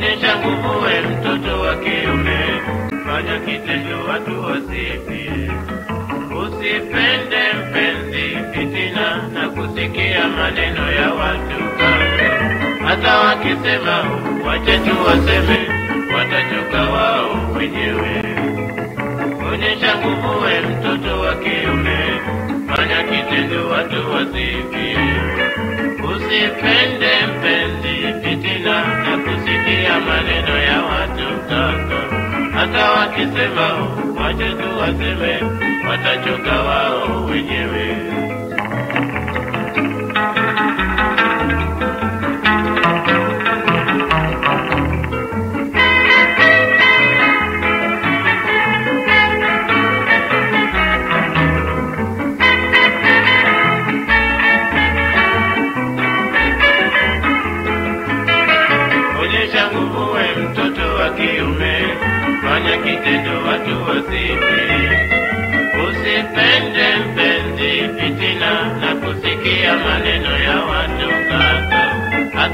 onyesha nguvu, we mtoto wa kiume, fanya kitendo watu wasifie. Usipende mpenzi fitina na kusikia maneno ya watu kando, hata wakisema wache tu waseme, watachoka wao wenyewe. Onyesha nguvu, we mtoto wa kiume, fanya kitendo watu wasifie. Usipende mpenzi kusikia maneno ya watu kando, hata wakisema wache tu waseme, watachoka wao wenyewe.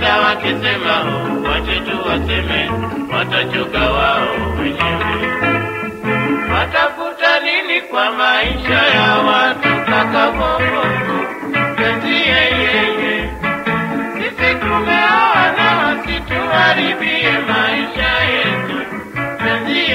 hata wakisema wache tu waseme, watachoka wao wenyewe. Watafuta nini kwa maisha ya watu kaka Bongo? Yeye sisi tumeona, na wasituharibie maisha yetu. Penzi